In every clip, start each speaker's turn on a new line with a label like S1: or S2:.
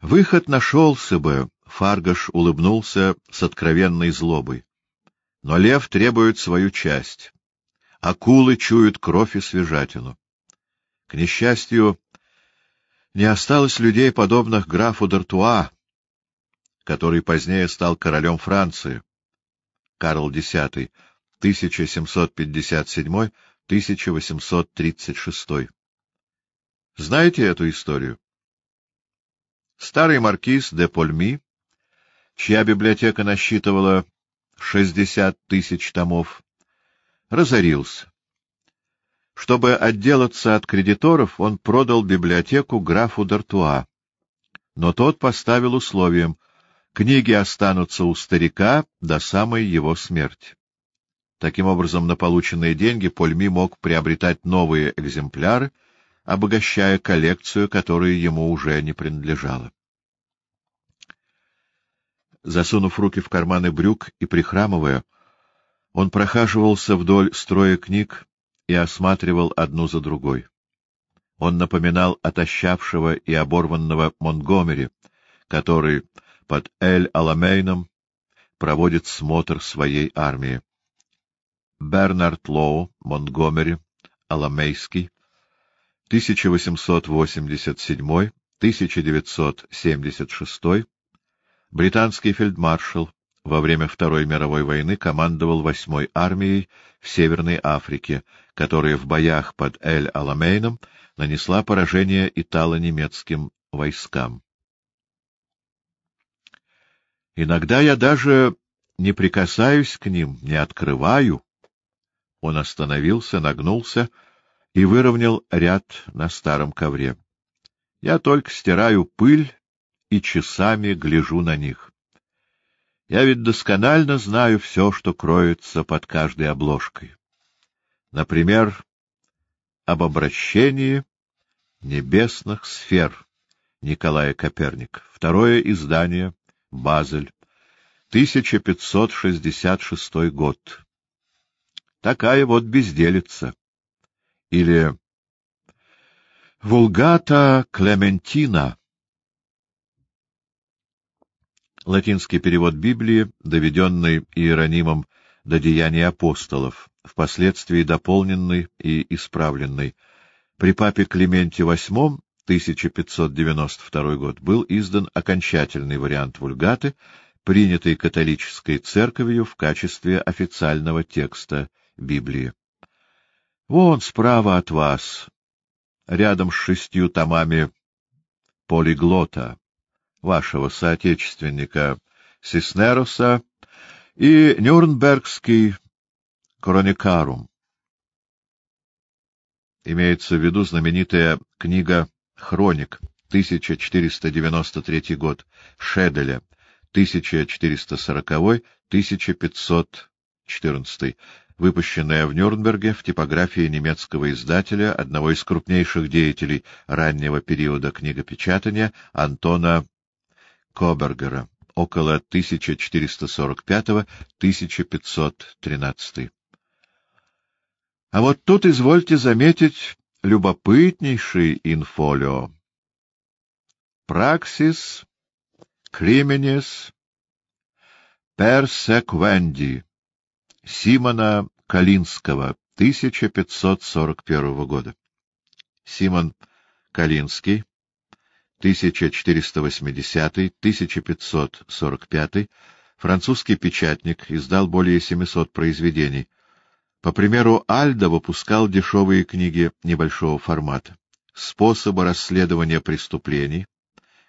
S1: Выход нашелся бы, Фаргаш улыбнулся с откровенной злобой. Но лев требует свою часть. Акулы чуют кровь и свежатину. К несчастью, не осталось людей, подобных графу Д'Артуа, который позднее стал королем Франции. Карл X, 1757-1836. Знаете эту историю? Старый маркиз де Польми, чья библиотека насчитывала 60 тысяч томов, разорился. Чтобы отделаться от кредиторов, он продал библиотеку графу Д'Артуа. Но тот поставил условием — книги останутся у старика до самой его смерти. Таким образом, на полученные деньги Польми мог приобретать новые экземпляры, обогащая коллекцию, которая ему уже не принадлежала. Засунув руки в карманы брюк и прихрамывая, он прохаживался вдоль строя книг и осматривал одну за другой. Он напоминал отощавшего и оборванного Монтгомери, который под Эль-Аламейном проводит смотр своей армии. Бернард Лоу, Монтгомери, Аламейский, 1887-1976, британский фельдмаршал, во время Второй мировой войны командовал восьмой армией в Северной Африке, которая в боях под Эль-Аламейном нанесла поражение итало-немецким войскам. Иногда я даже не прикасаюсь к ним, не открываю, он остановился, нагнулся и выровнял ряд на старом ковре. Я только стираю пыль и часами гляжу на них. Я ведь досконально знаю все, что кроется под каждой обложкой. Например, об обращении небесных сфер Николая Коперник. Второе издание, Базель, 1566 год. Такая вот безделица. Или «Вулгата Клементина». Латинский перевод Библии, доведенный Иеронимом до деяний апостолов, впоследствии дополненный и исправленный. При папе Клименте VIII 1592 год был издан окончательный вариант вульгаты, принятый католической церковью в качестве официального текста Библии. Вон справа от вас, рядом с шестью томами полиглота, вашего соотечественника Сиснероса и Нюрнбергский Кроникарум. Имеется в виду знаменитая книга «Хроник» 1493 год Шеделя 1440-1514 выпущенная в Нюрнберге в типографии немецкого издателя, одного из крупнейших деятелей раннего периода книгопечатания, Антона Кобергера, около 1445-1513. А вот тут извольте заметить любопытнейший инфолио. Праксис крименес персеквенди Симона Калинского, 1541 года. Симон Калинский, 1480-1545, французский печатник, издал более 700 произведений. По примеру Альда выпускал дешевые книги небольшого формата. «Способы расследования преступлений»,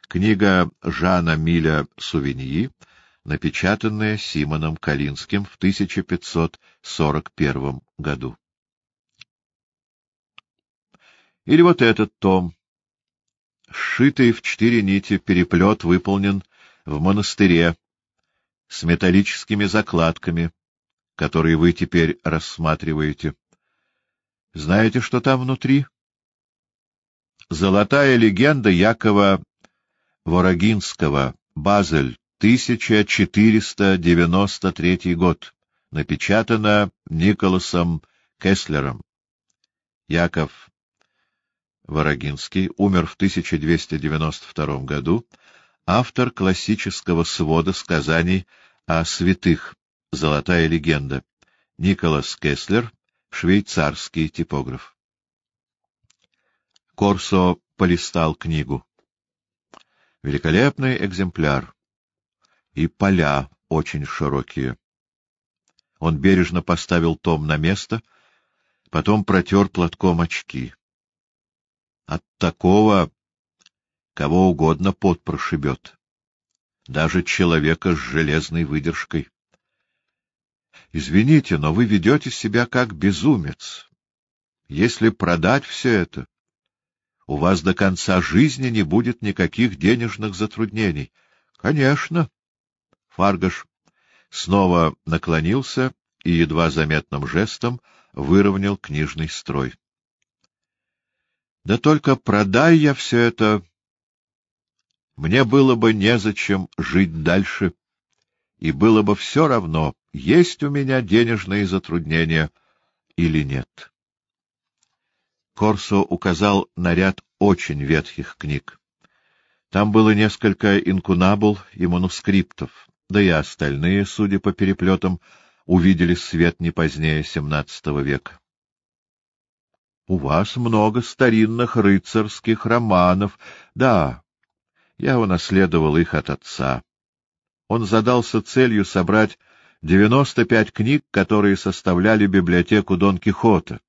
S1: книга Жана Миля Сувиньи, напечатанное Симоном Калинским в 1541 году. Или вот этот том. Сшитый в четыре нити переплет выполнен в монастыре с металлическими закладками, которые вы теперь рассматриваете. Знаете, что там внутри? Золотая легенда Якова Ворогинского, Базель, 1493 год. Напечатано Николасом Кеслером. Яков Ворогинский умер в 1292 году, автор классического свода сказаний о святых «Золотая легенда», Николас Кеслер, швейцарский типограф. Корсо полистал книгу. Великолепный экземпляр. И поля очень широкие. Он бережно поставил том на место, потом протер платком очки. От такого кого угодно пот прошибет. Даже человека с железной выдержкой. Извините, но вы ведете себя как безумец. Если продать все это, у вас до конца жизни не будет никаких денежных затруднений. Конечно. Фаргаш снова наклонился и едва заметным жестом выровнял книжный строй. Да только продай я все это, мне было бы незачем жить дальше, и было бы все равно, есть у меня денежные затруднения или нет. Корсо указал на ряд очень ветхих книг. Там было несколько инкунабул и манускриптов, да и остальные, судя по переплетам, увидели свет не позднее XVII века. — У вас много старинных рыцарских романов. Да, я унаследовал их от отца. Он задался целью собрать девяносто пять книг, которые составляли библиотеку Дон Кихота,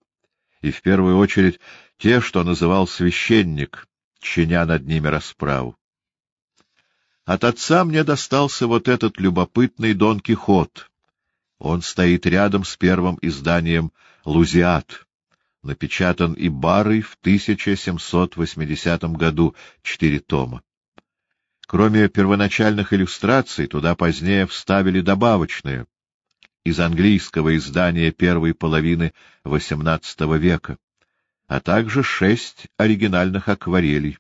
S1: и в первую очередь те, что называл священник, чиня над ними расправу. От отца мне достался вот этот любопытный Дон Кихот. Он стоит рядом с первым изданием «Лузиат», напечатан и Барой в 1780 году, четыре тома. Кроме первоначальных иллюстраций, туда позднее вставили добавочные из английского издания первой половины XVIII века, а также шесть оригинальных акварелей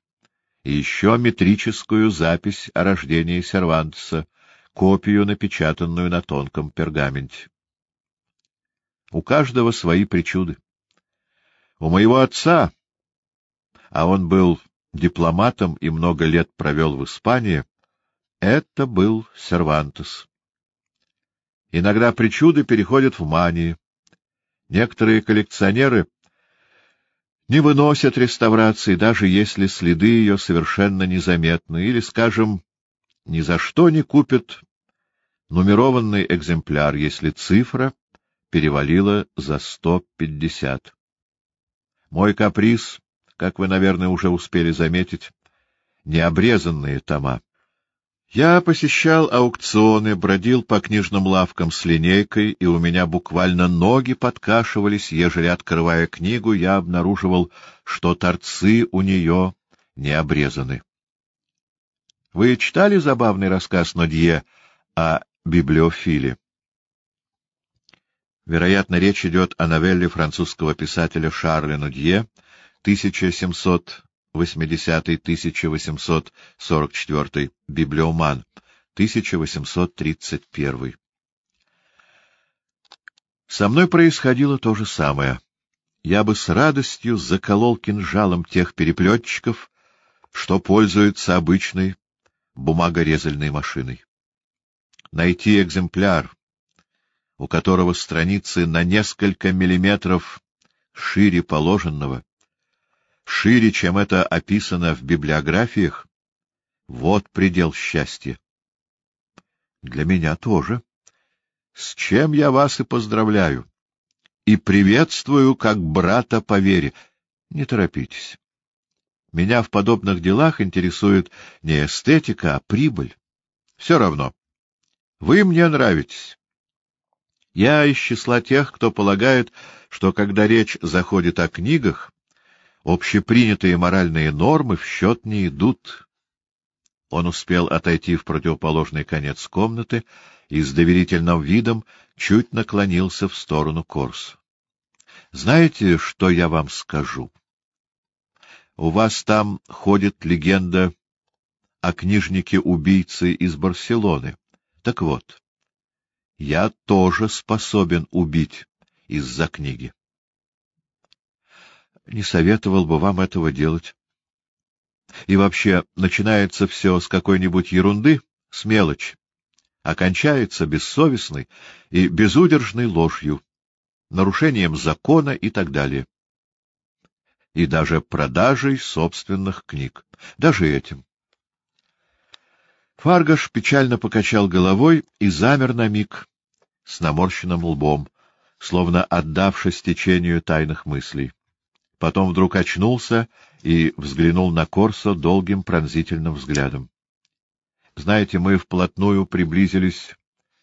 S1: и еще метрическую запись о рождении Сервантеса, копию, напечатанную на тонком пергаменте. У каждого свои причуды. У моего отца, а он был дипломатом и много лет провел в Испании, это был Сервантес. Иногда причуды переходят в мании. Некоторые коллекционеры не выносят реставрации, даже если следы ее совершенно незаметны, или, скажем, ни за что не купят нумерованный экземпляр, если цифра перевалила за сто пятьдесят. Мой каприз, как вы, наверное, уже успели заметить, необрезанные тома. Я посещал аукционы, бродил по книжным лавкам с линейкой, и у меня буквально ноги подкашивались, ежели, открывая книгу, я обнаруживал, что торцы у нее не обрезаны. Вы читали забавный рассказ Нодье о библиофиле? Вероятно, речь идет о новелле французского писателя Шарля Нодье 1700 80-1844, Библиоман, 1831. Со мной происходило то же самое. Я бы с радостью заколол кинжалом тех переплетчиков, что пользуются обычной бумагорезальной машиной. Найти экземпляр, у которого страницы на несколько миллиметров шире положенного, шире, чем это описано в библиографиях, вот предел счастья. Для меня тоже. С чем я вас и поздравляю. И приветствую как брата по вере. Не торопитесь. Меня в подобных делах интересует не эстетика, а прибыль. Все равно. Вы мне нравитесь. Я из числа тех, кто полагает, что когда речь заходит о книгах, общепринятые моральные нормы в счет не идут. Он успел отойти в противоположный конец комнаты и с доверительным видом чуть наклонился в сторону Корс. — Знаете, что я вам скажу? У вас там ходит легенда о книжнике-убийце из Барселоны. Так вот, я тоже способен убить из-за книги. Не советовал бы вам этого делать. И вообще, начинается все с какой-нибудь ерунды, с мелочи, окончается бессовестной и безудержной ложью, нарушением закона и так далее. И даже продажей собственных книг. Даже этим. Фаргаш печально покачал головой и замер на миг с наморщенным лбом, словно отдавшись течению тайных мыслей. Потом вдруг очнулся и взглянул на Корсо долгим пронзительным взглядом. Знаете, мы вплотную приблизились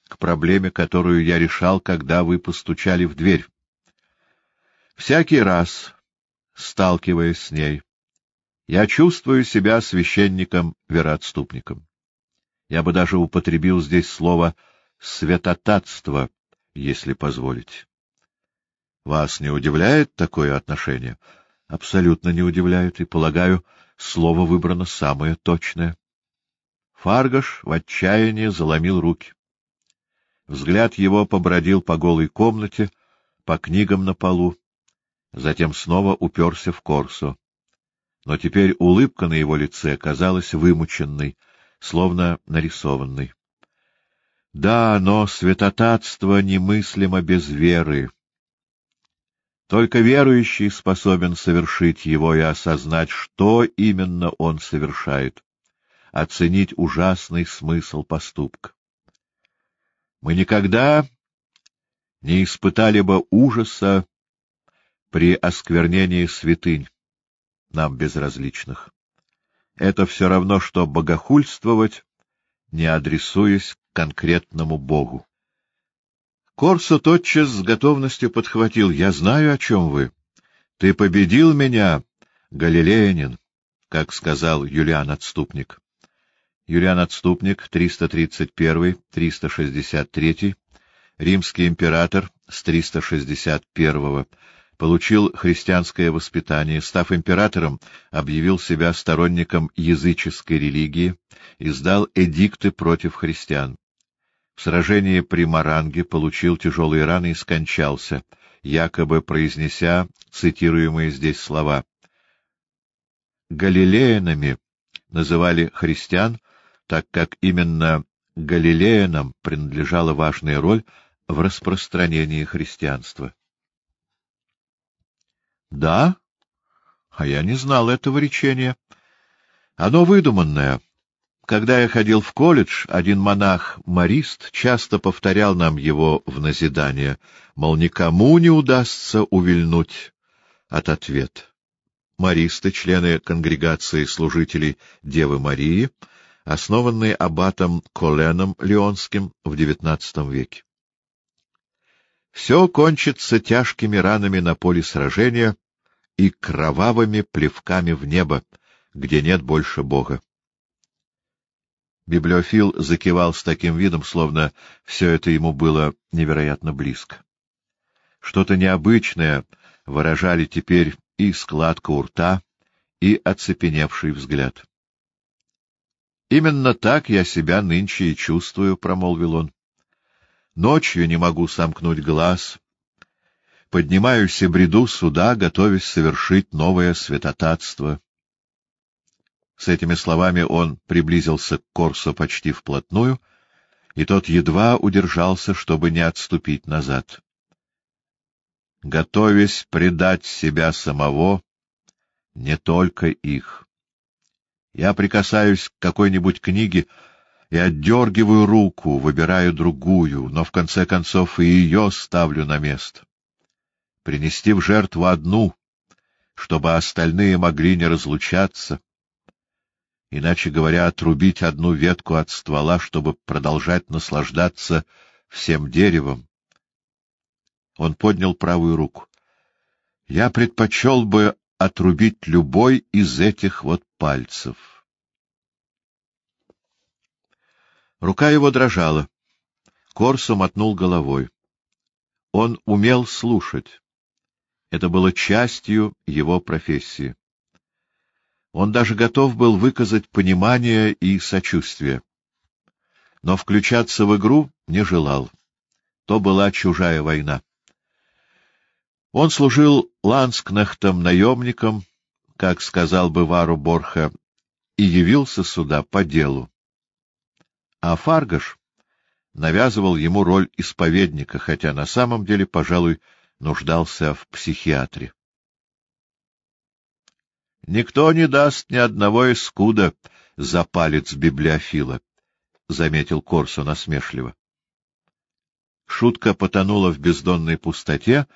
S1: к проблеме, которую я решал, когда вы постучали в дверь. Всякий раз, сталкиваясь с ней, я чувствую себя священником-вероотступником. Я бы даже употребил здесь слово «святотатство», если позволите. Вас не удивляет такое отношение? Абсолютно не удивляет, и, полагаю, слово выбрано самое точное. Фаргаш в отчаянии заломил руки. Взгляд его побродил по голой комнате, по книгам на полу, затем снова уперся в Корсо. Но теперь улыбка на его лице казалась вымученной, словно нарисованной. Да, но святотатство немыслимо без веры. Только верующий способен совершить его и осознать, что именно он совершает, оценить ужасный смысл поступка. Мы никогда не испытали бы ужаса при осквернении святынь, нам безразличных. Это все равно, что богохульствовать, не адресуясь к конкретному Богу. Корсо тотчас с готовностью подхватил. — Я знаю, о чем вы. Ты победил меня, галилеянин, как сказал Юлиан Отступник. Юлиан Отступник, 331-363, римский император с 361 получил христианское воспитание, став императором, объявил себя сторонником языческой религии, издал эдикты против христиан. В сражении при Маранге получил тяжелые раны и скончался, якобы произнеся цитируемые здесь слова. Галилеянами называли христиан, так как именно галилеянам принадлежала важная роль в распространении христианства. — Да? А я не знал этого речения. Оно выдуманное, когда я ходил в колледж, один монах-марист часто повторял нам его в назидание, мол, никому не удастся увильнуть от ответа. Маристы, члены конгрегации служителей Девы Марии, основанные аббатом Коленом Леонским в XIX веке. Все кончится тяжкими ранами на поле сражения и кровавыми плевками в небо, где нет больше Бога. Библиофил закивал с таким видом, словно все это ему было невероятно близко. Что-то необычное выражали теперь и складка у рта, и оцепеневший взгляд. — Именно так я себя нынче и чувствую, — промолвил он. — Ночью не могу сомкнуть глаз. Поднимаюсь и бреду сюда, готовясь совершить новое святотатство. С этими словами он приблизился к Корсо почти вплотную, и тот едва удержался, чтобы не отступить назад. Готовясь предать себя самого, не только их. Я прикасаюсь к какой-нибудь книге и отдергиваю руку, выбираю другую, но в конце концов и ее ставлю на место. Принести в жертву одну, чтобы остальные могли не разлучаться, иначе говоря, отрубить одну ветку от ствола, чтобы продолжать наслаждаться всем деревом. Он поднял правую руку. Я предпочел бы отрубить любой из этих вот пальцев. Рука его дрожала. Корсо мотнул головой. Он умел слушать. Это было частью его профессии. Он даже готов был выказать понимание и сочувствие. Но включаться в игру не желал. То была чужая война. Он служил ланскнехтом-наемником, как сказал бы Вару Борха, и явился сюда по делу. А Фаргаш навязывал ему роль исповедника, хотя на самом деле, пожалуй, нуждался в психиатре. Никто не даст ни одного искуда за палец библиофила, — заметил Корсо насмешливо. Шутка потонула в бездонной пустоте,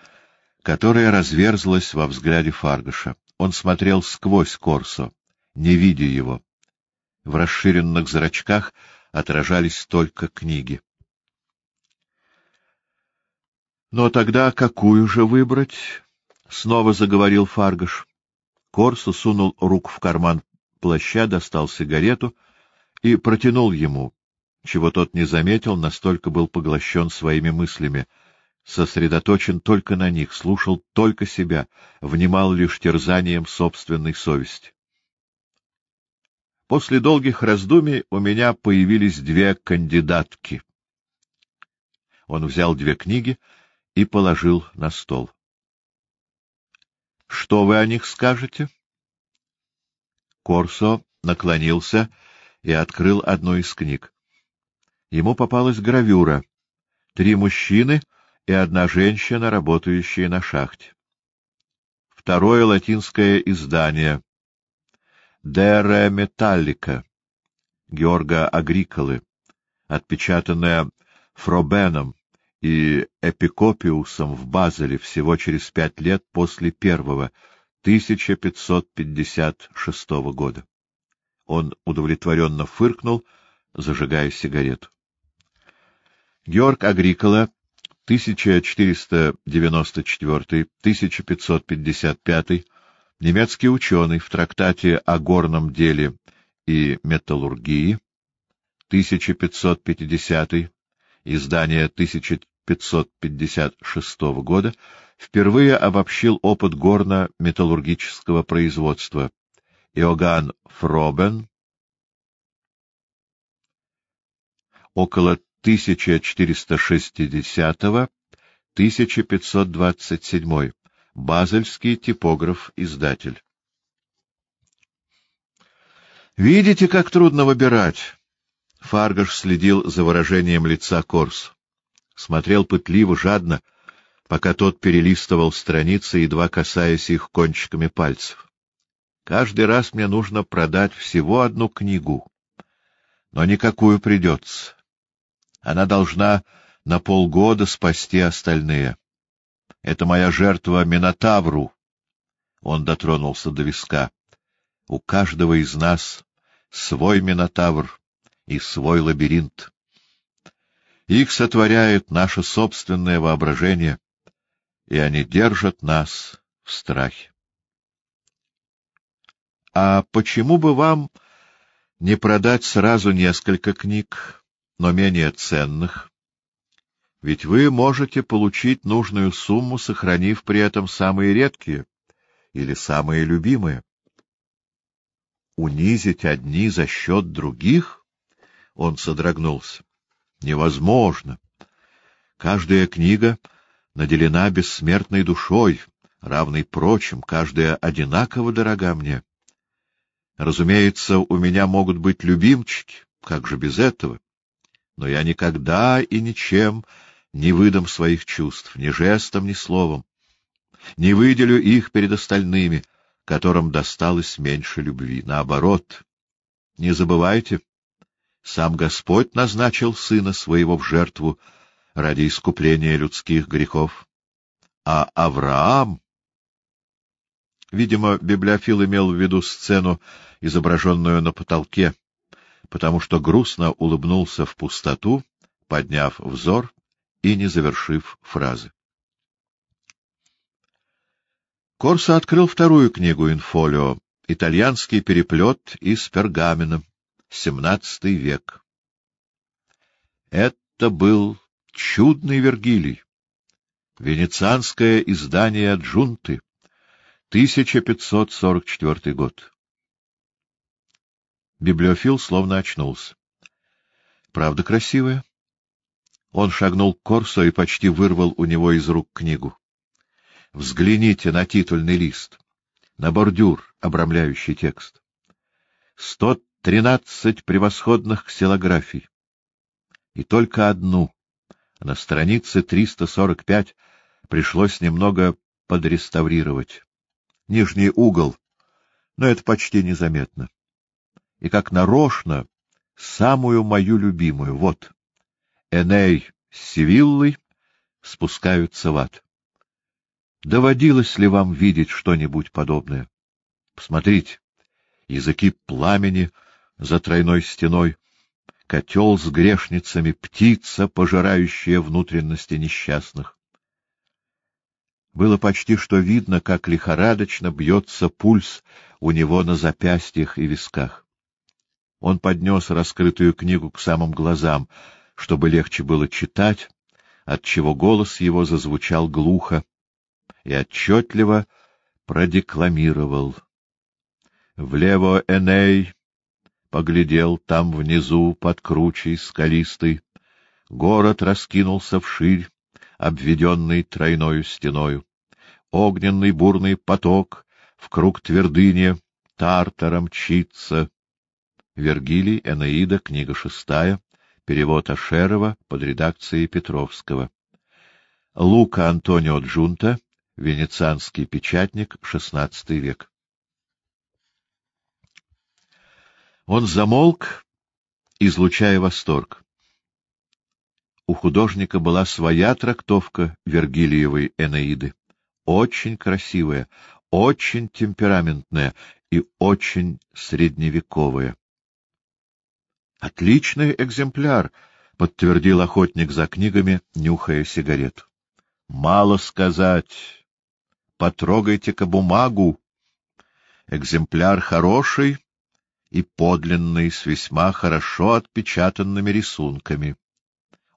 S1: которая разверзлась во взгляде Фаргаша. Он смотрел сквозь Корсо, не видя его. В расширенных зрачках отражались только книги. — Но тогда какую же выбрать? — снова заговорил Фаргаш. Корсо сунул руку в карман плаща, достал сигарету и протянул ему, чего тот не заметил, настолько был поглощен своими мыслями, сосредоточен только на них, слушал только себя, внимал лишь терзанием собственной совести. После долгих раздумий у меня появились две кандидатки. Он взял две книги и положил на стол. — Что вы о них скажете? Корсо наклонился и открыл одну из книг. Ему попалась гравюра. Три мужчины и одна женщина, работающие на шахте. Второе латинское издание. «Дере Металлика» Георга Агриколы, отпечатанное Фробеном и Эпикопиусом в Базеле всего через пять лет после первого, 1556 года. Он удовлетворенно фыркнул, зажигая сигарету. Георг Агрикола, 1494-1555, немецкий ученый в трактате о горном деле и металлургии, 1550, издание 1556 года, впервые обобщил опыт горно-металлургического производства. Иоганн Фробен около 1460-1527, Базельский типограф-издатель. Видите, как трудно выбирать? Фаргаш следил за выражением лица Корс. Смотрел пытливо, жадно, пока тот перелистывал страницы, едва касаясь их кончиками пальцев. Каждый раз мне нужно продать всего одну книгу, но никакую придется. Она должна на полгода спасти остальные. Это моя жертва Минотавру. Он дотронулся до виска. У каждого из нас свой Минотавр и свой лабиринт. Их сотворяет наше собственное воображение, и они держат нас в страхе. А почему бы вам не продать сразу несколько книг, но менее ценных? Ведь вы можете получить нужную сумму, сохранив при этом самые редкие или самые любимые. Унизить одни за счет других? Он содрогнулся. Невозможно. Каждая книга наделена бессмертной душой, равной прочим, каждая одинаково дорога мне. Разумеется, у меня могут быть любимчики, как же без этого? Но я никогда и ничем не выдам своих чувств, ни жестом, ни словом. Не выделю их перед остальными, которым досталось меньше любви. Наоборот, не забывайте, сам Господь назначил Сына Своего в жертву ради искупления людских грехов. А Авраам... Видимо, библиофил имел в виду сцену, изображенную на потолке, потому что грустно улыбнулся в пустоту, подняв взор и не завершив фразы. Корсо открыл вторую книгу «Инфолио» «Итальянский переплет из пергамена», XVII век. Это был чудный Вергилий, венецианское издание «Джунты», 1544 год. Библиофил словно очнулся. Правда красивая? Он шагнул к Корсо и почти вырвал у него из рук книгу. Взгляните на титульный лист, на бордюр, обрамляющий текст. сто тринадцать превосходных ксилографий. И только одну, на странице 345, пришлось немного подреставрировать. Нижний угол, но это почти незаметно. И как нарочно, самую мою любимую, вот, Эней с Севиллой спускаются в ад. Доводилось ли вам видеть что-нибудь подобное? Посмотрите, языки пламени за тройной стеной, котел с грешницами, птица, пожирающая внутренности несчастных. Было почти что видно, как лихорадочно бьется пульс у него на запястьях и висках. Он поднес раскрытую книгу к самым глазам, чтобы легче было читать, отчего голос его зазвучал глухо и отчетливо продекламировал. Влево Эней поглядел там внизу под кручей скалистой. Город раскинулся вширь, обведенный тройною стеною. Огненный бурный поток в круг твердыни Тартара мчится. Вергилий, Энеида, книга шестая, перевод Ашерова под редакцией Петровского. Лука Антонио Джунта, венецианский печатник, XVI век. Он замолк, излучая восторг. У художника была своя трактовка Вергилиевой Энеиды, очень красивая, очень темпераментная и очень средневековая. Отличный экземпляр, подтвердил охотник за книгами, нюхая сигарету. Мало сказать. Потрогайте-ка бумагу. Экземпляр хороший, и подлинный, с весьма хорошо отпечатанными рисунками,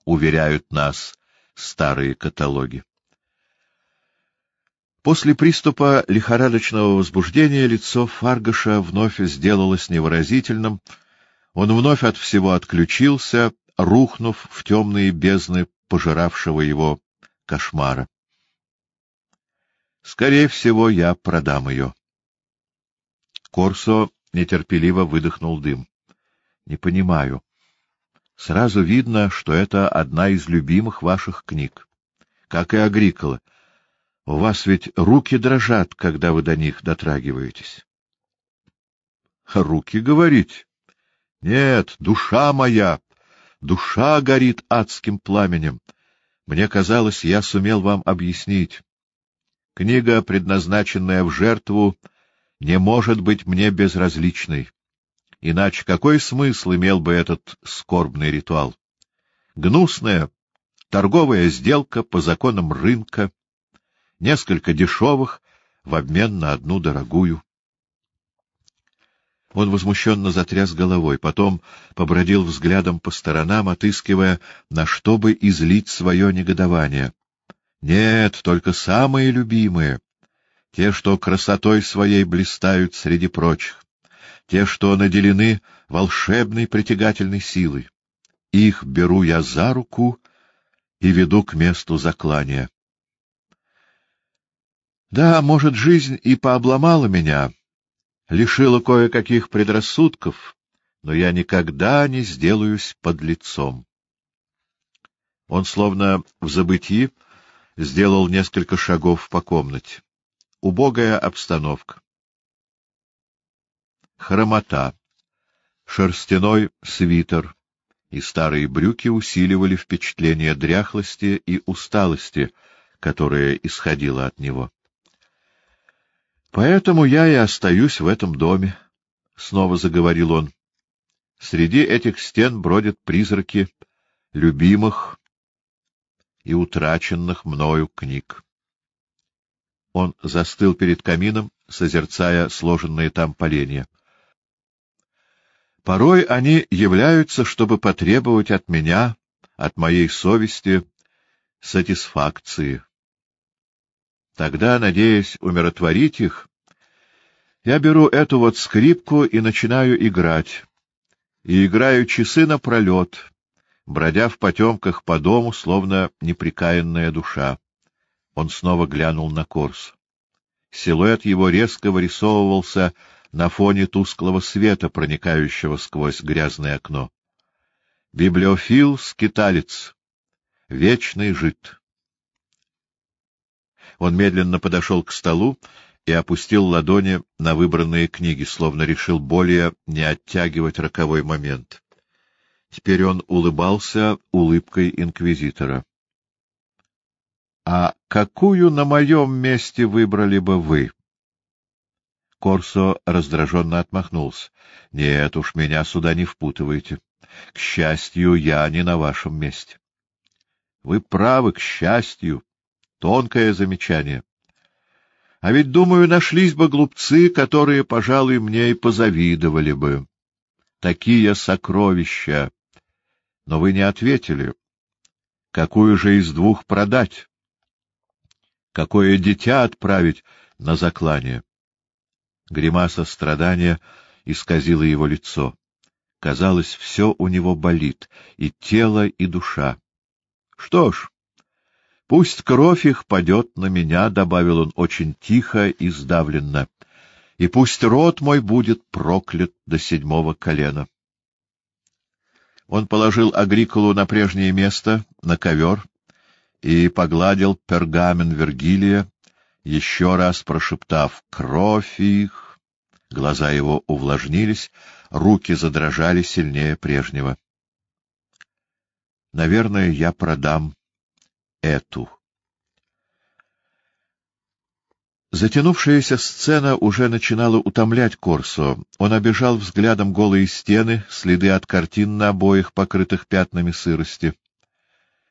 S1: уверяют нас старые каталоги. После приступа лихорадочного возбуждения лицо Фаргаша вновь сделалось невыразительным, он вновь от всего отключился, рухнув в темные бездны пожиравшего его кошмара. Скорее всего, я продам ее. Корсо нетерпеливо выдохнул дым. — Не понимаю. Сразу видно, что это одна из любимых ваших книг. Как и Агрикола. У вас ведь руки дрожат, когда вы до них дотрагиваетесь. — Руки, говорить? Нет, душа моя, душа горит адским пламенем. Мне казалось, я сумел вам объяснить. Книга, предназначенная в жертву, не может быть мне безразличной. Иначе какой смысл имел бы этот скорбный ритуал? Гнусная торговая сделка по законам рынка, несколько дешевых в обмен на одну дорогую. Он возмущенно затряс головой, потом побродил взглядом по сторонам, отыскивая, на что бы излить свое негодование. Нет, только самые любимые, те, что красотой своей блистают среди прочих, те, что наделены волшебной притягательной силой. Их беру я за руку и веду к месту заклания. Да, может, жизнь и пообломала меня, лишила кое-каких предрассудков, но я никогда не сделаюсь под лицом. Он, словно в забытии, сделал несколько шагов по комнате. Убогая обстановка. Хромота. Шерстяной свитер и старые брюки усиливали впечатление дряхлости и усталости, которое исходило от него. Поэтому я и остаюсь в этом доме, — снова заговорил он. Среди этих стен бродят призраки любимых и утраченных мною книг. Он застыл перед камином, созерцая сложенные там поленья. Порой они являются, чтобы потребовать от меня, от моей совести, сатисфакции. Тогда, надеясь умиротворить их, я беру эту вот скрипку и начинаю играть. И играю часы напролет, бродя в потемках по дому, словно неприкаянная душа. Он снова глянул на Корс. Силуэт его резко вырисовывался на фоне тусклого света, проникающего сквозь грязное окно. Библиофил-скиталец, вечный жид. Он медленно подошел к столу и опустил ладони на выбранные книги, словно решил более не оттягивать роковой момент. Теперь он улыбался улыбкой инквизитора. — А какую на моем месте выбрали бы вы? Корсо раздраженно отмахнулся. — Нет уж, меня сюда не впутывайте. К счастью, я не на вашем месте. — Вы правы, к счастью. Тонкое замечание. А ведь, думаю, нашлись бы глупцы, которые, пожалуй, мне и позавидовали бы. Такие сокровища! Но вы не ответили. Какую же из двух продать? Какое дитя отправить на заклание? Гримаса страдания исказила его лицо. Казалось, все у него болит, и тело, и душа. — Что ж, пусть кровь их падет на меня, — добавил он очень тихо и сдавленно, — и пусть род мой будет проклят до седьмого колена. Он положил Агриколу на прежнее место, на ковер, и погладил пергамен Вергилия, еще раз прошептав «Кровь их!». Глаза его увлажнились, руки задрожали сильнее прежнего. «Наверное, я продам эту». Затянувшаяся сцена уже начинала утомлять Корсо. Он обежал взглядом голые стены, следы от картин на обоих, покрытых пятнами сырости.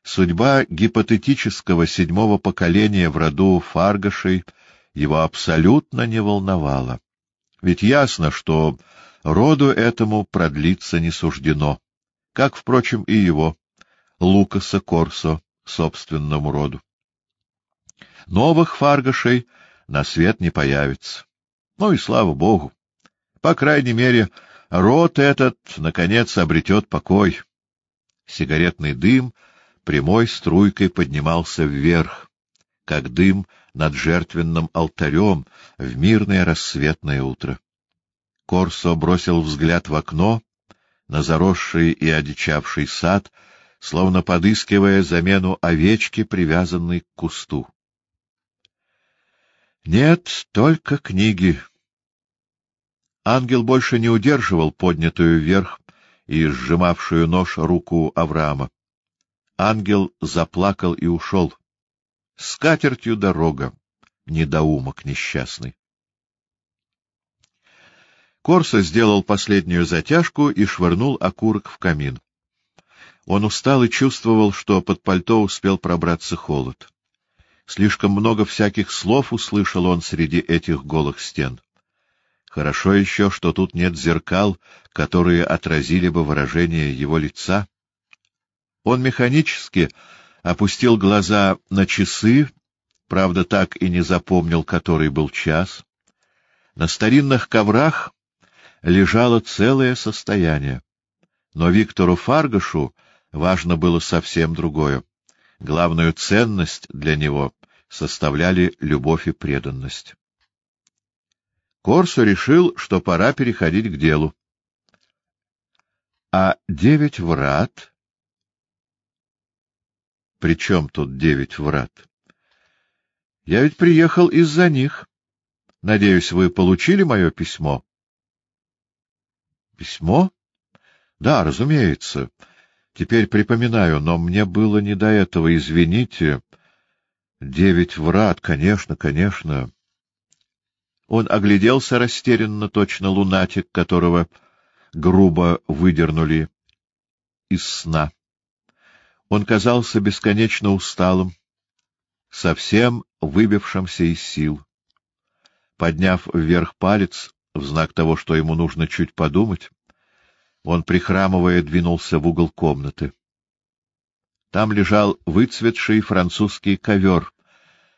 S1: Судьба гипотетического седьмого поколения в роду Фаргашей его абсолютно не волновала. Ведь ясно, что роду этому продлиться не суждено, как, впрочем, и его, Лукаса Корсо, собственному роду. Новых Фаргашей на свет не появится. Ну и слава богу. По крайней мере, род этот, наконец, обретет покой. Сигаретный дым — прямой струйкой поднимался вверх, как дым над жертвенным алтарем в мирное рассветное утро. Корсо бросил взгляд в окно, на заросший и одичавший сад, словно подыскивая замену овечки, привязанной к кусту. Нет, только книги. Ангел больше не удерживал поднятую вверх и сжимавшую нож руку Авраама. Ангел заплакал и ушел. С катертью дорога, недоумок несчастный. Корсо сделал последнюю затяжку и швырнул окурок в камин. Он устал и чувствовал, что под пальто успел пробраться холод. Слишком много всяких слов услышал он среди этих голых стен. Хорошо еще, что тут нет зеркал, которые отразили бы выражение его лица. Он механически опустил глаза на часы, правда, так и не запомнил, который был час. На старинных коврах лежало целое состояние. Но Виктору Фаргашу важно было совсем другое. Главную ценность для него составляли любовь и преданность. Корсо решил, что пора переходить к делу. А девять врат при чем тут девять врат? Я ведь приехал из-за них. Надеюсь, вы получили мое письмо? Письмо? Да, разумеется. Теперь припоминаю, но мне было не до этого, извините. Девять врат, конечно, конечно. Он огляделся растерянно, точно лунатик, которого грубо выдернули из сна. Он казался бесконечно усталым, совсем выбившимся из сил. Подняв вверх палец, в знак того, что ему нужно чуть подумать, он, прихрамывая, двинулся в угол комнаты. Там лежал выцветший французский ковер,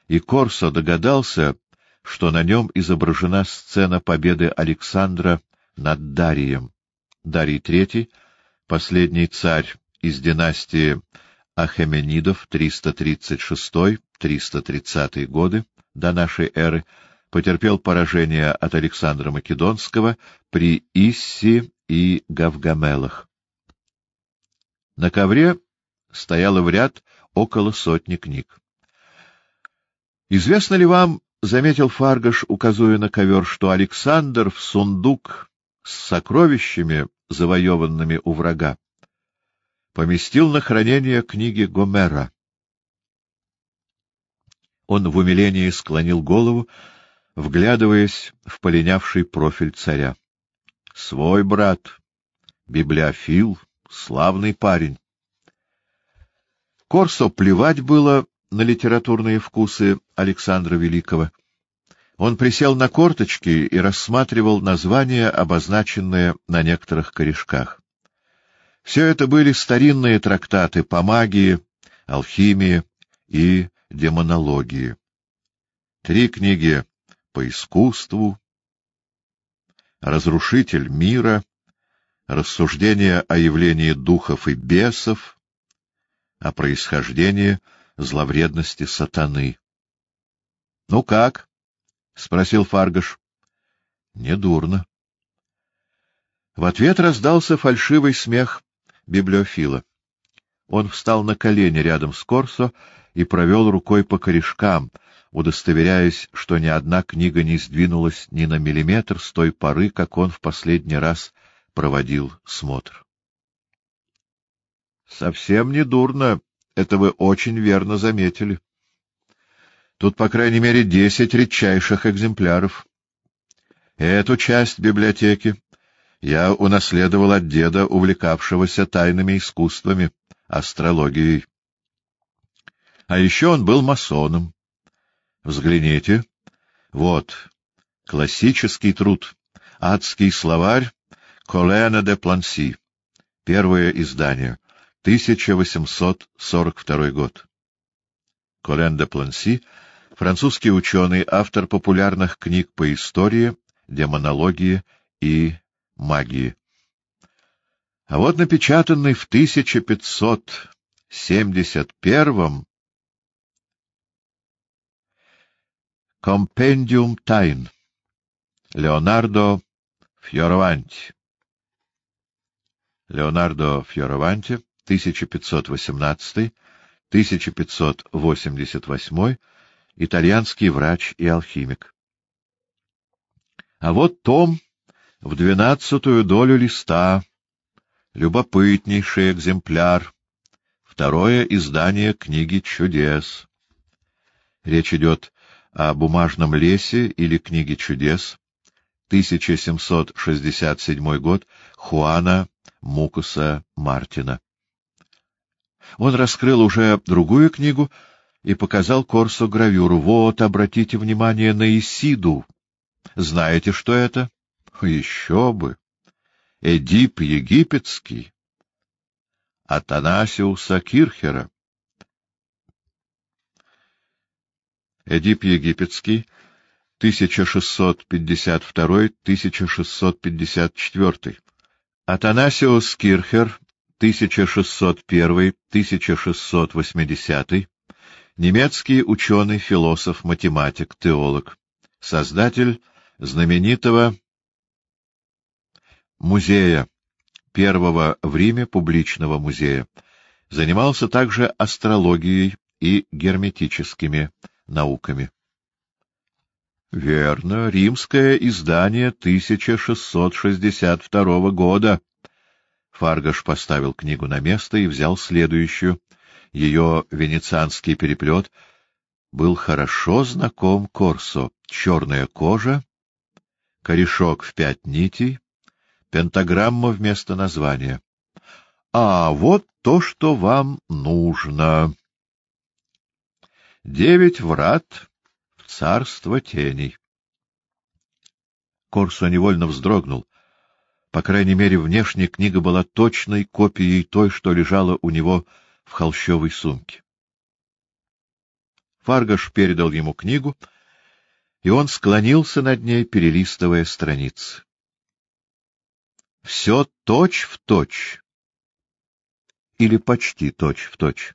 S1: и Корсо догадался, что на нем изображена сцена победы Александра над Дарием. Дарий III, последний царь из династии Ахеменидов 336-330 годы до нашей эры, потерпел поражение от Александра Македонского при Исси и Гавгамелах. На ковре стояло в ряд около сотни книг. Известно ли вам, — заметил Фаргаш, указывая на ковер, — что Александр в сундук с сокровищами, завоеванными у врага, поместил на хранение книги Гомера? Он в умилении склонил голову, вглядываясь в полинявший профиль царя. — Свой брат, библиофил, славный парень. Корсо плевать было на литературные вкусы Александра Великого. Он присел на корточки и рассматривал названия, обозначенные на некоторых корешках. Все это были старинные трактаты по магии, алхимии и демонологии. Три книги по искусству, «Разрушитель мира», «Рассуждение о явлении духов и бесов», о происхождении зловредности сатаны. — Ну как? — спросил Фаргаш. — Недурно. В ответ раздался фальшивый смех библиофила. Он встал на колени рядом с Корсо и провел рукой по корешкам, удостоверяясь, что ни одна книга не сдвинулась ни на миллиметр с той поры, как он в последний раз проводил смотр. — Совсем не дурно, это вы очень верно заметили. Тут, по крайней мере, десять редчайших экземпляров. Эту часть библиотеки я унаследовал от деда, увлекавшегося тайными искусствами, астрологией. А еще он был масоном. Взгляните. Вот, классический труд, адский словарь Колена де Планси, первое издание, 1842 год. Колен де Планси — французский ученый, автор популярных книг по истории, демонологии и магии. А вот напечатанный в 1571 Компендиум тайн Леонардо Фьораванти. Леонардо Фьораванти 1518-1588, итальянский врач и алхимик. А вот том в двенадцатую долю листа, любопытнейший экземпляр, второе издание книги чудес. Речь идет о бумажном лесе или книге чудес, 1767 год, Хуана Мукуса Мартина. Он раскрыл уже другую книгу и показал Корсу гравюру. Вот, обратите внимание на Исиду. Знаете, что это? Еще бы. Эдип египетский. Атанасиуса Кирхера. Эдип египетский, 1652-1654. Атанасиус Кирхер, 1601-1680, немецкий ученый, философ, математик, теолог, создатель знаменитого музея, первого в Риме публичного музея, занимался также астрологией и герметическими науками. Верно, римское издание 1662 года. Фаргаш поставил книгу на место и взял следующую. Ее венецианский переплет был хорошо знаком Корсо. Черная кожа, корешок в пять нитей, пентаграмма вместо названия. А вот то, что вам нужно. Девять врат в царство теней. Корсо невольно вздрогнул. По крайней мере, внешняя книга была точной копией той, что лежала у него в холщовой сумке. Фаргаш передал ему книгу, и он склонился над ней, перелистывая страницы. Все точь в точь. Или почти точь в точь.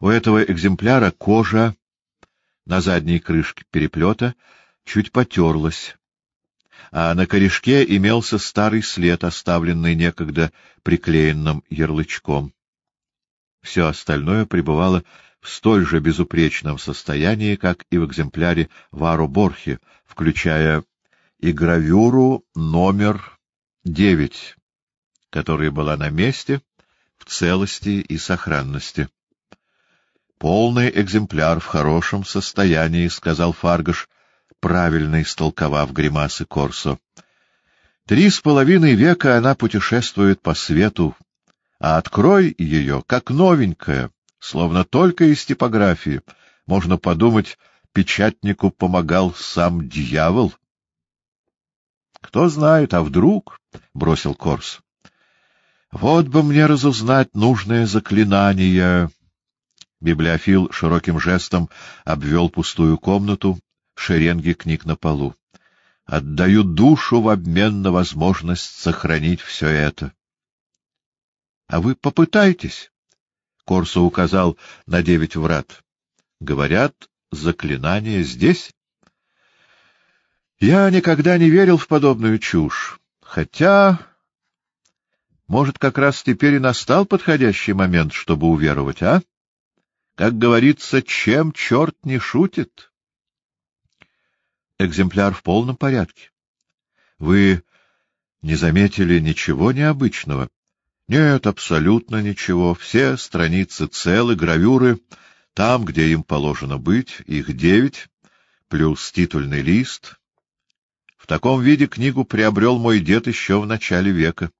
S1: У этого экземпляра кожа на задней крышке переплета чуть потерлась, а на корешке имелся старый след, оставленный некогда приклеенным ярлычком. Все остальное пребывало в столь же безупречном состоянии, как и в экземпляре Варо Борхи, включая и гравюру номер девять, которая была на месте в целости и сохранности. «Полный экземпляр в хорошем состоянии», — сказал Фаргаш, правильно истолковав гримасы Корсо. «Три с половиной века она путешествует по свету, а открой ее, как новенькая, словно только из типографии. Можно подумать, печатнику помогал сам дьявол». «Кто знает, а вдруг?» — бросил Корс. «Вот бы мне разузнать нужное заклинание!» Библиофил широким жестом обвел пустую комнату, шеренги книг на полу. «Отдаю душу в обмен на возможность сохранить все это». «А вы попытайтесь!» — Корсо указал на девять врат. «Говорят, заклинание здесь?» «Я никогда не верил в подобную чушь, хотя...» Может, как раз теперь и настал подходящий момент, чтобы уверовать, а? Как говорится, чем черт не шутит? Экземпляр в полном порядке. Вы не заметили ничего необычного? Нет, абсолютно ничего. Все страницы целы, гравюры там, где им положено быть, их девять, плюс титульный лист. В таком виде книгу приобрел мой дед еще в начале века.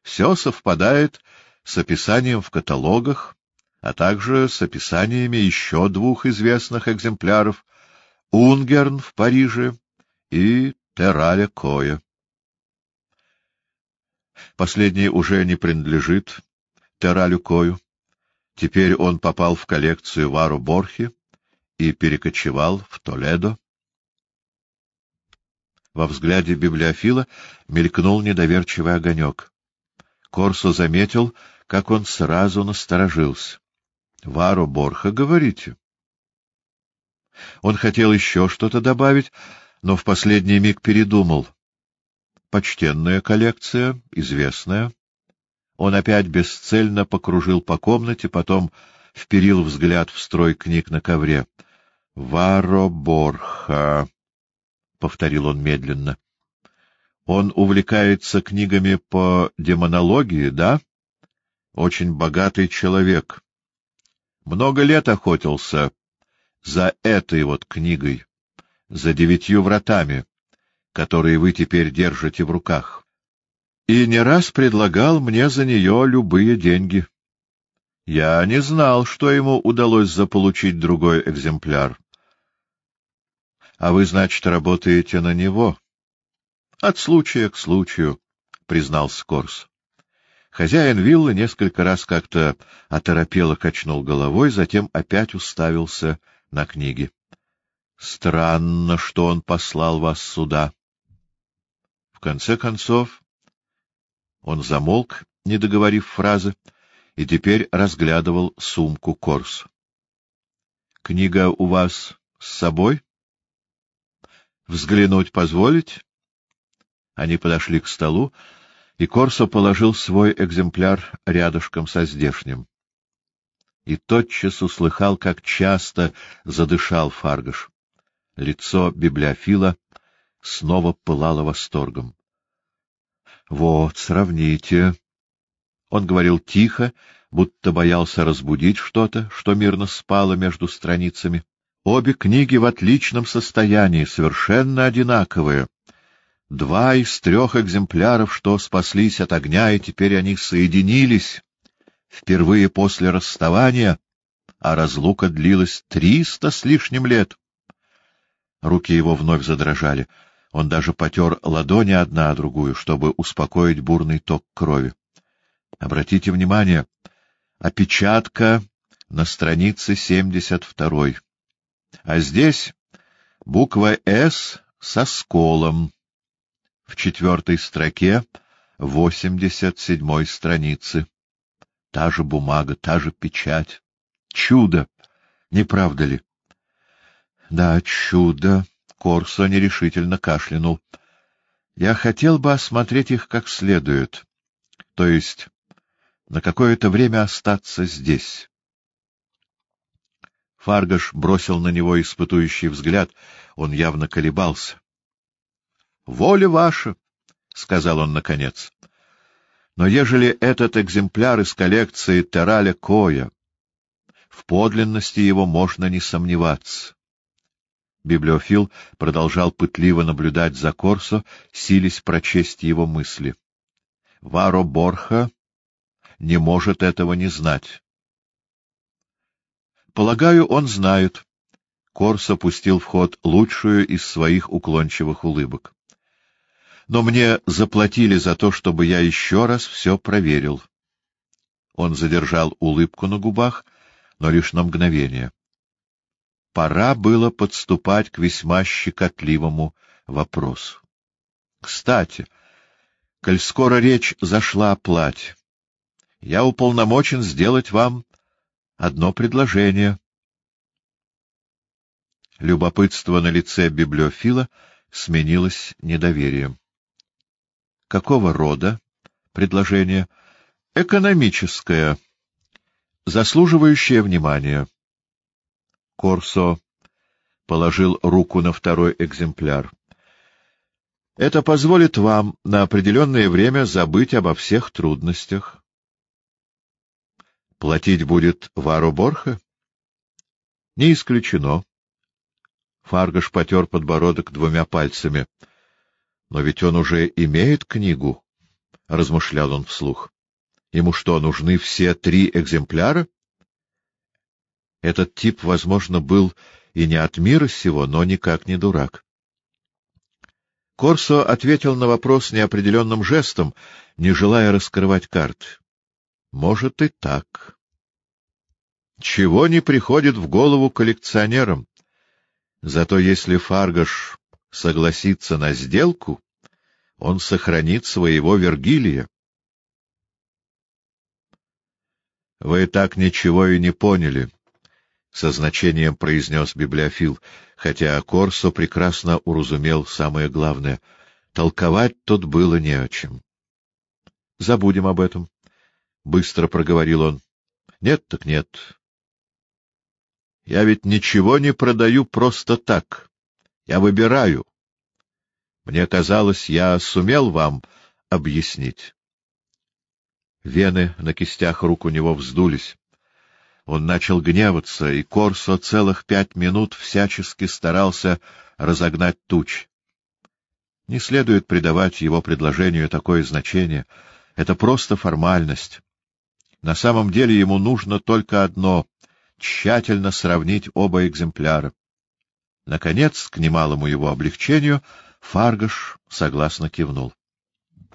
S1: Все совпадает с описанием в каталогах, а также с описаниями еще двух известных экземпляров — Унгерн в Париже и Тераля Коя. Последний уже не принадлежит Тералю Кою. Теперь он попал в коллекцию Вару Борхи и перекочевал в Толедо. Во взгляде библиофила мелькнул недоверчивый огонек. Корсо заметил, как он сразу насторожился. — Варо Борха, говорите? Он хотел еще что-то добавить, но в последний миг передумал. Почтенная коллекция, известная. Он опять бесцельно покружил по комнате, потом вперил взгляд в строй книг на ковре. — Варо Борха, — повторил он медленно. Он увлекается книгами по демонологии, да? Очень богатый человек. Много лет охотился за этой вот книгой, за девятью вратами, которые вы теперь держите в руках. И не раз предлагал мне за нее любые деньги. Я не знал, что ему удалось заполучить другой экземпляр. А вы, значит, работаете на него? — От случая к случаю, — признал Скорс. Хозяин виллы несколько раз как-то оторопело качнул головой, затем опять уставился на книги. — Странно, что он послал вас сюда. В конце концов, он замолк, не договорив фразы, и теперь разглядывал сумку Корс. — Книга у вас с собой? — Взглянуть позволить? Они подошли к столу, и Корсо положил свой экземпляр рядышком со здешним. И тотчас услыхал, как часто задышал Фаргаш. Лицо библиофила снова пылало восторгом. — Вот, сравните. Он говорил тихо, будто боялся разбудить что-то, что мирно спало между страницами. Обе книги в отличном состоянии, совершенно одинаковые. Два из трех экземпляров, что спаслись от огня, и теперь они соединились впервые после расставания, а разлука длилась триста с лишним лет. Руки его вновь задрожали. Он даже потер ладони одна о другую, чтобы успокоить бурный ток крови. Обратите внимание, опечатка на странице семьдесят второй. А здесь буква «С» со сколом в четвертой строке восемьдесят седьмой страницы. Та же бумага, та же печать. Чудо! Не правда ли? — Да, чудо! — Корсо нерешительно кашлянул. — Я хотел бы осмотреть их как следует, то есть на какое-то время остаться здесь. Фаргаш бросил на него испытующий взгляд, он явно колебался. — Воля ваша! — сказал он наконец. — Но ежели этот экземпляр из коллекции Тераля Коя, в подлинности его можно не сомневаться. Библиофил продолжал пытливо наблюдать за Корсо, сились прочесть его мысли. Варо Борха не может этого не знать. Полагаю, он знает. Корсо пустил в ход лучшую из своих уклончивых улыбок. Но мне заплатили за то, чтобы я еще раз все проверил. Он задержал улыбку на губах, но лишь на мгновение пора было подступать к весьма щекотливому вопросу. Кстати, коль скоро речь зашла о плате, я уполномочен сделать вам одно предложение. Любопытство на лице библиофила сменилось недоверием. Какого рода предложение? Экономическое, заслуживающее внимания. Корсо положил руку на второй экземпляр. Это позволит вам на определенное время забыть обо всех трудностях. Платить будет Вару Борха? Не исключено. Фаргаш потер подбородок двумя пальцами. Но ведь он уже имеет книгу, — размышлял он вслух. Ему что, нужны все три экземпляра? Этот тип, возможно, был и не от мира сего, но никак не дурак. Корсо ответил на вопрос неопределенным жестом, не желая раскрывать карты. Может и так. Чего не приходит в голову коллекционерам? Зато если Фаргаш согласится на сделку, он сохранит своего Вергилия. — Вы так ничего и не поняли, со значением произнес библиофил, хотя Корсо прекрасно уразумел самое главное — толковать тут было не о чем. — Забудем об этом, — быстро проговорил он. — Нет так нет. Я ведь ничего не продаю просто так. Я выбираю. Мне казалось, я сумел вам объяснить. Вены на кистях рук у него вздулись. Он начал гневаться, и Корсо целых пять минут всячески старался разогнать туч. Не следует придавать его предложению такое значение. Это просто формальность. На самом деле ему нужно только одно — тщательно сравнить оба экземпляра. Наконец, к немалому его облегчению, Фаргаш согласно кивнул.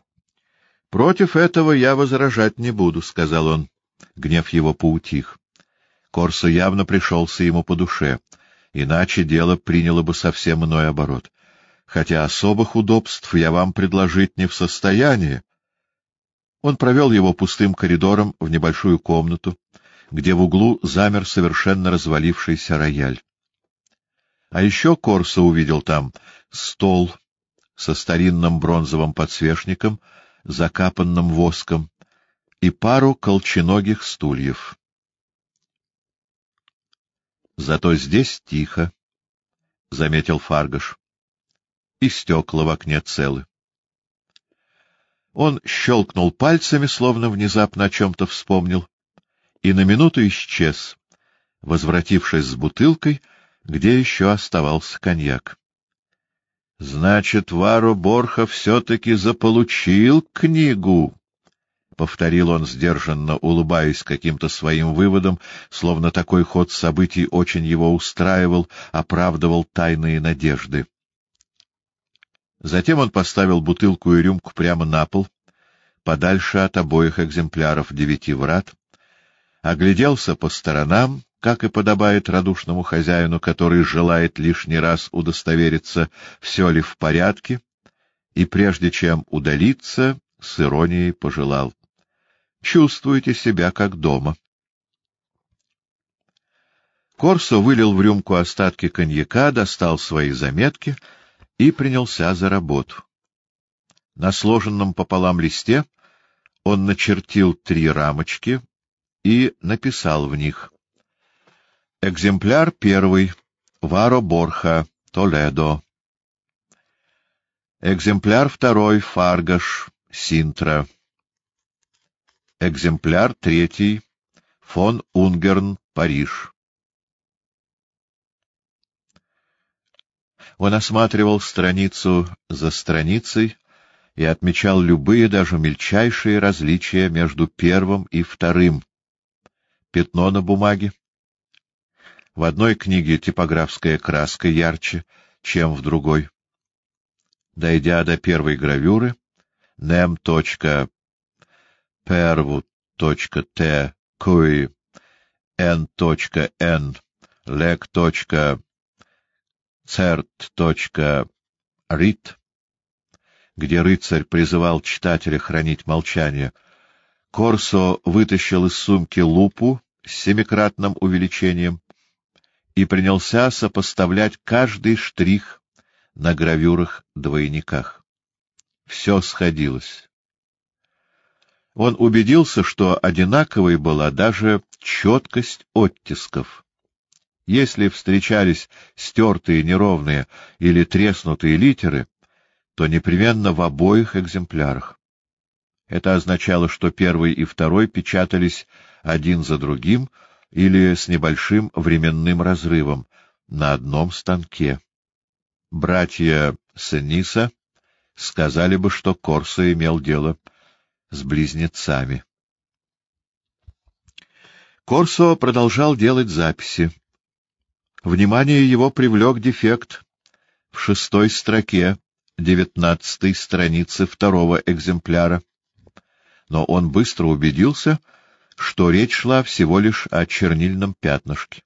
S1: — Против этого я возражать не буду, — сказал он. Гнев его поутих. Корсо явно пришелся ему по душе, иначе дело приняло бы совсем иной оборот. Хотя особых удобств я вам предложить не в состоянии. Он провел его пустым коридором в небольшую комнату, где в углу замер совершенно развалившийся рояль. А еще Корсо увидел там стол со старинным бронзовым подсвечником, закапанным воском, и пару колченогих стульев. Зато здесь тихо, — заметил Фаргаш. И стекла в окне целы. Он щелкнул пальцами, словно внезапно о чем-то вспомнил, и на минуту исчез, возвратившись с бутылкой, где еще оставался коньяк. — Значит, Варо Борха все-таки заполучил книгу, — повторил он сдержанно, улыбаясь каким-то своим выводом, словно такой ход событий очень его устраивал, оправдывал тайные надежды. Затем он поставил бутылку и рюмку прямо на пол, подальше от обоих экземпляров девяти врат, огляделся по сторонам, как и подобает радушному хозяину, который желает лишний раз удостовериться, все ли в порядке, и прежде чем удалиться, с иронией пожелал чувствуете себя как дома. Корсо вылил в рюмку остатки коньяка, достал свои заметки и принялся за работу. На сложенном пополам листе он начертил три рамочки и написал в них. Экземпляр первый. Варо Борха, Толедо. Экземпляр второй. Фаргаш, Синтра. Экземпляр третий. Фон Унгерн, Париж. Он осматривал страницу за страницей и отмечал любые, даже мельчайшие различия между первым и вторым. Пятно на бумаге. В одной книге типографская краска ярче, чем в другой. Дойдя до первой гравюры, nem.pervu.t kui n.n leg.cert.rit где рыцарь призывал читателя хранить молчание, Корсо вытащил из сумки лупу с семикратным увеличением и принялся сопоставлять каждый штрих на гравюрах-двойниках. Все сходилось. Он убедился, что одинаковой была даже четкость оттисков. Если встречались стертые, неровные или треснутые литеры, то непременно в обоих экземплярах. Это означало, что первый и второй печатались один за другим или с небольшим временным разрывом на одном станке. Братья Сениса сказали бы, что Корсо имел дело с близнецами. Корсо продолжал делать записи. Внимание его привлек дефект в шестой строке девятнадцатой страницы второго экземпляра. Но он быстро убедился, что речь шла всего лишь о чернильном пятнышке.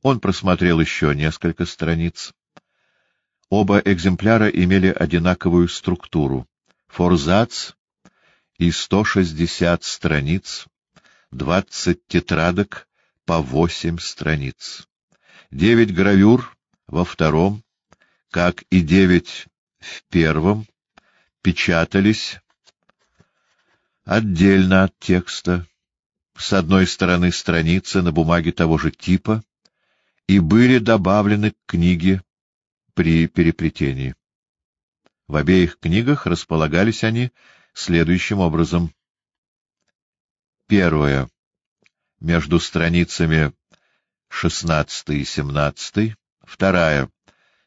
S1: Он просмотрел еще несколько страниц. Оба экземпляра имели одинаковую структуру. Форзац и 160 страниц, 20 тетрадок по 8 страниц. Девять гравюр во втором, как и девять в первом, печатались отдельно от текста, с одной стороны страницы на бумаге того же типа, и были добавлены к книге при переплетении. В обеих книгах располагались они следующим образом. Первое. Между страницами 16 и 17. Вторая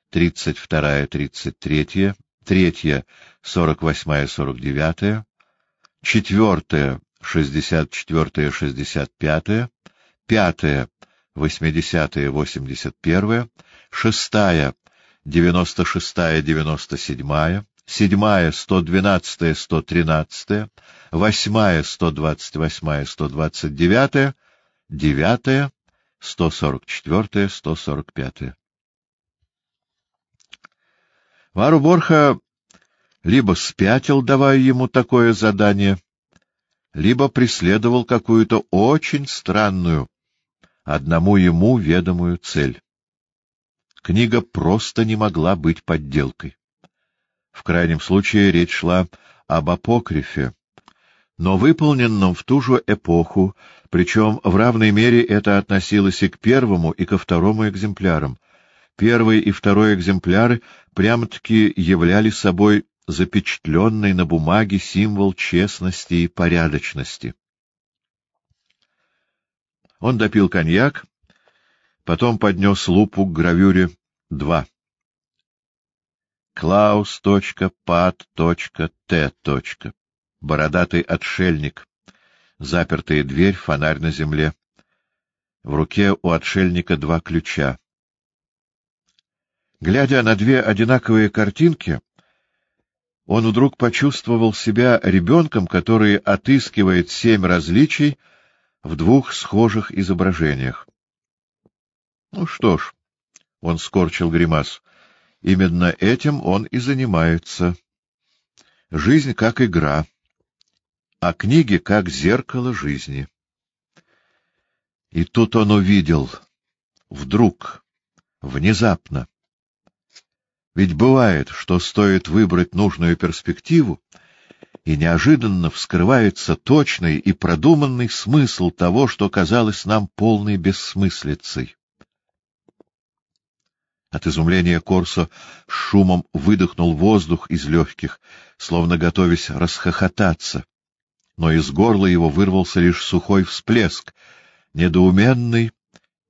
S1: тридцать вторая, тридцать третья, третья, сорок восьмая, сорок девятая, четвертая, шестьдесят четвертая, шестьдесят пятая, пятая, восьмидесятая, восемьдесят первая, шестая, девяносто шестая, девяносто седьмая, сто двенадцатая, сто тринадцатая, восьмая, сто двадцать восьмая, сто двадцать девятая, девятая, сто сорок четвертая, сто сорок пятая. Вару Борха либо спятил, давая ему такое задание, либо преследовал какую-то очень странную, одному ему ведомую цель. Книга просто не могла быть подделкой. В крайнем случае речь шла об апокрифе, но выполненном в ту же эпоху, причем в равной мере это относилось и к первому, и ко второму экземплярам — Первый и второй экземпляры прямо-таки являли собой запечатленный на бумаге символ честности и порядочности. Он допил коньяк, потом поднес лупу к гравюре 2. Клаус.пад.т. Бородатый отшельник. Запертая дверь, фонарь на земле. В руке у отшельника два ключа. Глядя на две одинаковые картинки, он вдруг почувствовал себя ребенком, который отыскивает семь различий в двух схожих изображениях. Ну что ж, он скорчил гримас, именно этим он и занимается. Жизнь как игра, а книги как зеркало жизни. И тут он увидел, вдруг, внезапно. Ведь бывает, что стоит выбрать нужную перспективу, и неожиданно вскрывается точный и продуманный смысл того, что казалось нам полной бессмыслицей. От изумления Корсо шумом выдохнул воздух из легких, словно готовясь расхохотаться. Но из горла его вырвался лишь сухой всплеск, недоуменный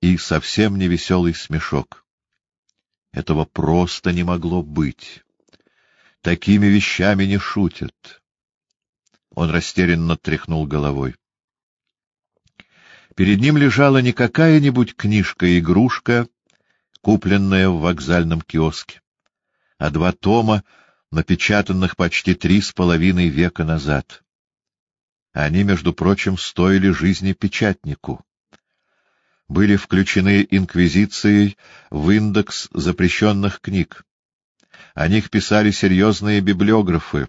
S1: и совсем невеселый смешок. Этого просто не могло быть. Такими вещами не шутят. Он растерянно тряхнул головой. Перед ним лежала не какая-нибудь книжка-игрушка, купленная в вокзальном киоске, а два тома, напечатанных почти три с половиной века назад. Они, между прочим, стоили жизни печатнику. Были включены инквизицией в индекс запрещенных книг. О них писали серьезные библиографы.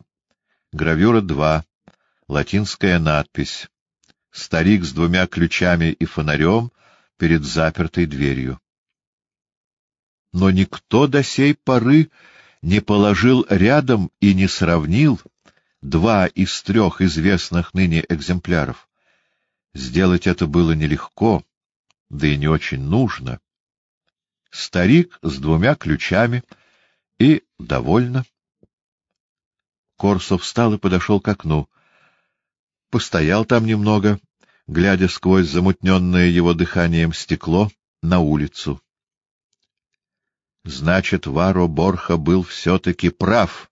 S1: Гравюра 2, латинская надпись. Старик с двумя ключами и фонарем перед запертой дверью но никто до сей поры не положил рядом и не сравнил два из трех известных ныне экземпляров. Сделать это было нелегко, да и не очень нужно. Старик с двумя ключами и довольно. Корсов встал и подошел к окну. Постоял там немного, глядя сквозь замутненное его дыханием стекло на улицу. Значит, Варо Борха был все-таки прав.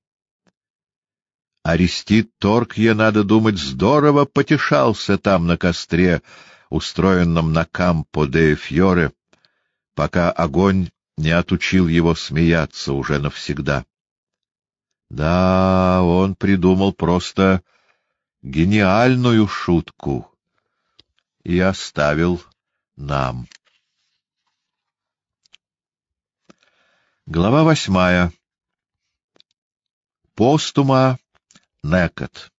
S1: Арестит Торкье, надо думать, здорово потешался там на костре, устроенном на Кампо де Фьоре, пока огонь не отучил его смеяться уже навсегда. Да, он придумал просто гениальную шутку и оставил нам. Глава восьмая. Постума Некот.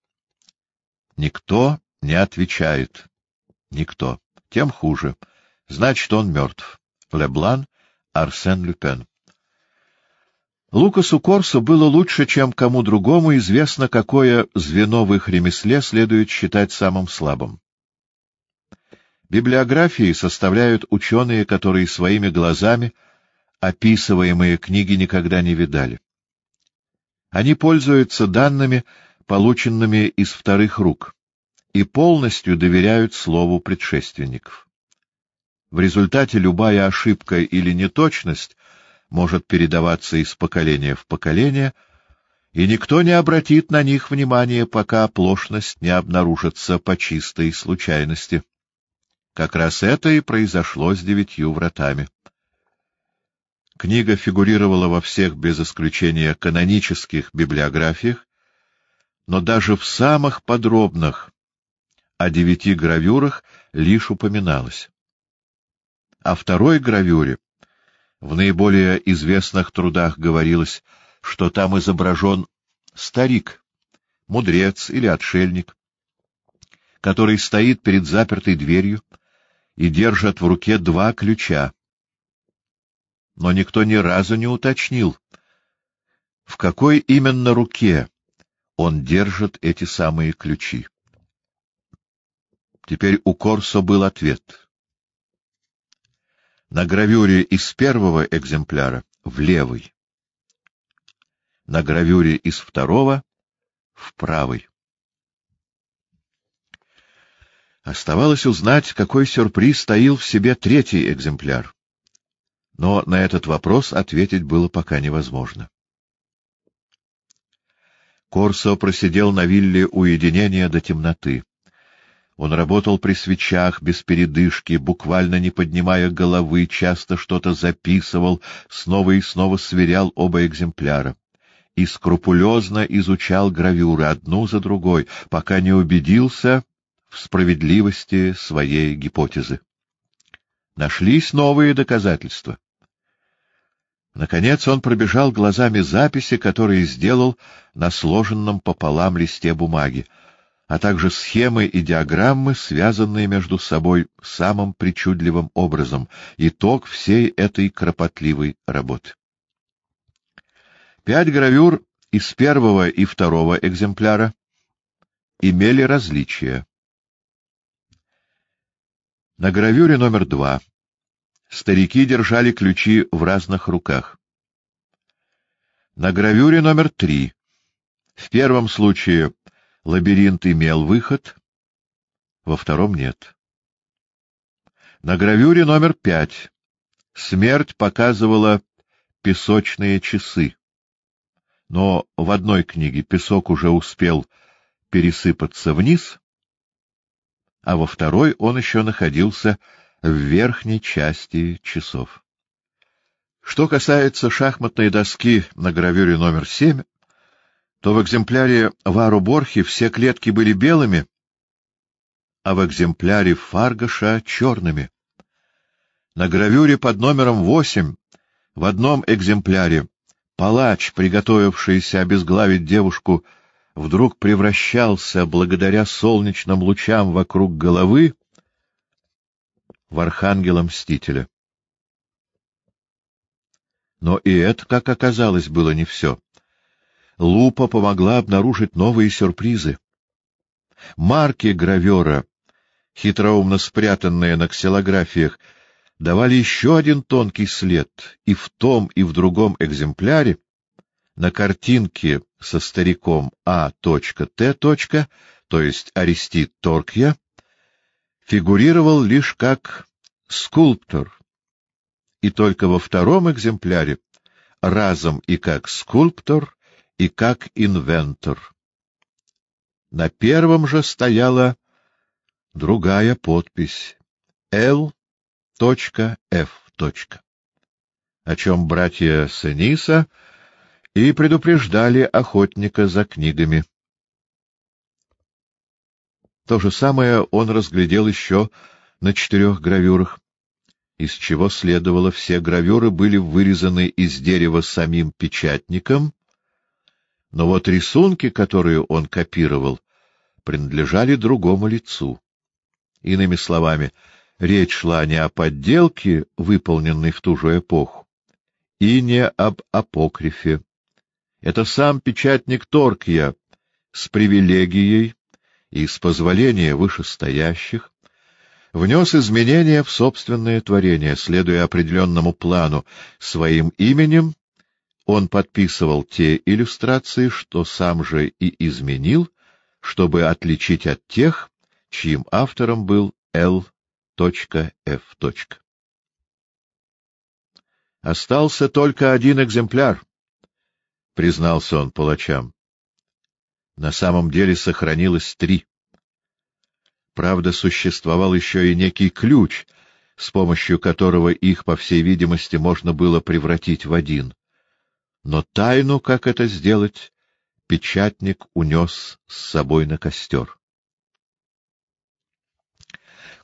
S1: Никто не отвечает. Никто. Тем хуже. Значит, он мертв. Леблан, Арсен Люпен. Лукасу Корсу было лучше, чем кому другому известно, какое звено в их ремесле следует считать самым слабым. Библиографии составляют ученые, которые своими глазами — описываемые книги никогда не видали. Они пользуются данными, полученными из вторых рук, и полностью доверяют слову предшественников. В результате любая ошибка или неточность может передаваться из поколения в поколение, и никто не обратит на них внимания, пока оплошность не обнаружится по чистой случайности. Как раз это и произошло с девятью вратами. Книга фигурировала во всех, без исключения, канонических библиографиях, но даже в самых подробных о девяти гравюрах лишь упоминалось. О второй гравюре в наиболее известных трудах говорилось, что там изображен старик, мудрец или отшельник, который стоит перед запертой дверью и держит в руке два ключа но никто ни разу не уточнил, в какой именно руке он держит эти самые ключи. Теперь у Корсо был ответ. На гравюре из первого экземпляра — в левый. На гравюре из второго — в правый. Оставалось узнать, какой сюрприз стоил в себе третий экземпляр но на этот вопрос ответить было пока невозможно. Корсо просидел на вилле уединения до темноты. Он работал при свечах, без передышки, буквально не поднимая головы, часто что-то записывал, снова и снова сверял оба экземпляра. И скрупулезно изучал гравюры одну за другой, пока не убедился в справедливости своей гипотезы. Нашлись новые доказательства. Наконец он пробежал глазами записи, которые сделал на сложенном пополам листе бумаги. а также схемы и диаграммы, связанные между собой самым причудливым образом, итог всей этой кропотливой работы. Пять гравюр из первого и второго экземпляра имели различия. На гравюре номер два старики держали ключи в разных руках. На гравюре номер три в первом случае лабиринт имел выход, во втором нет. На гравюре номер пять смерть показывала песочные часы, но в одной книге песок уже успел пересыпаться вниз, а во второй он еще находился в верхней части часов. Что касается шахматной доски на гравюре номер семь, то в экземпляре Вару Борхи все клетки были белыми, а в экземпляре Фаргаша — черными. На гравюре под номером восемь в одном экземпляре палач, приготовившийся обезглавить девушку, вдруг превращался, благодаря солнечным лучам вокруг головы, в архангела-мстителя. Но и это, как оказалось, было не все. Лупа помогла обнаружить новые сюрпризы. Марки гравера, хитроумно спрятанные на ксилографиях, давали еще один тонкий след, и в том, и в другом экземпляре на картинке со стариком А.Т. то есть Арестит Торкья, фигурировал лишь как скульптор, и только во втором экземпляре разом и как скульптор, и как инвентор. На первом же стояла другая подпись L.F. о чем братья Сениса и предупреждали охотника за книгами. То же самое он разглядел еще на четырех гравюрах, из чего следовало, все гравюры были вырезаны из дерева самим печатником но вот рисунки, которые он копировал, принадлежали другому лицу. Иными словами, речь шла не о подделке, выполненной в ту же эпоху, и не об апокрифе. Это сам печатник Торкья с привилегией и с позволения вышестоящих внес изменения в собственное творение, следуя определенному плану, своим именем он подписывал те иллюстрации, что сам же и изменил, чтобы отличить от тех, чьим автором был Л.Ф. Остался только один экземпляр, признался он палачам. На самом деле сохранилось три. Правда, существовал еще и некий ключ, с помощью которого их, по всей видимости, можно было превратить в один но тайну, как это сделать, печатник унес с собой на костер.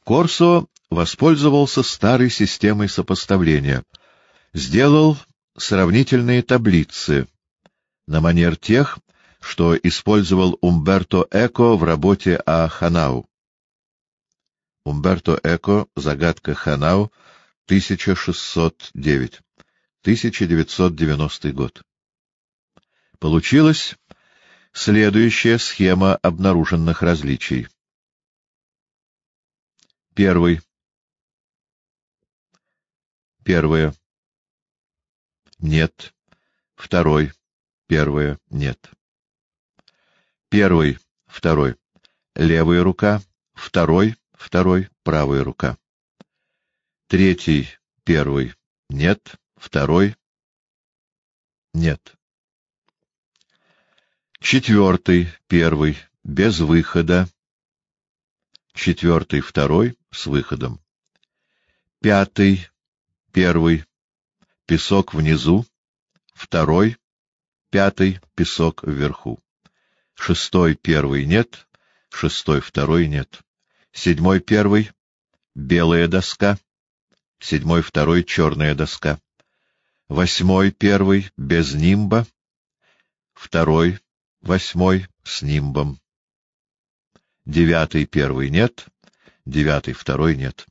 S1: Корсо воспользовался старой системой сопоставления, сделал сравнительные таблицы на манер тех, что использовал Умберто Эко в работе о Ханау. Умберто Эко «Загадка Ханау», 1609 1990 год. Получилась следующая схема обнаруженных различий. Первый. Первое. Нет. Второй. Первое. Нет. Первый. Второй. Левая рука. Второй. Второй. Правая рука. Третий. Первый. Нет. Второй — нет. Четвертый, первый, без выхода. Четвертый, второй, с выходом. Пятый, первый, песок внизу. Второй, пятый, песок вверху. Шестой, первый, нет. Шестой, второй, нет. Седьмой, первый, белая доска. Седьмой, второй, черная доска восьмой первый без нимба, второй восьмой с нимбом. девятый первый нет, девятый второй нет.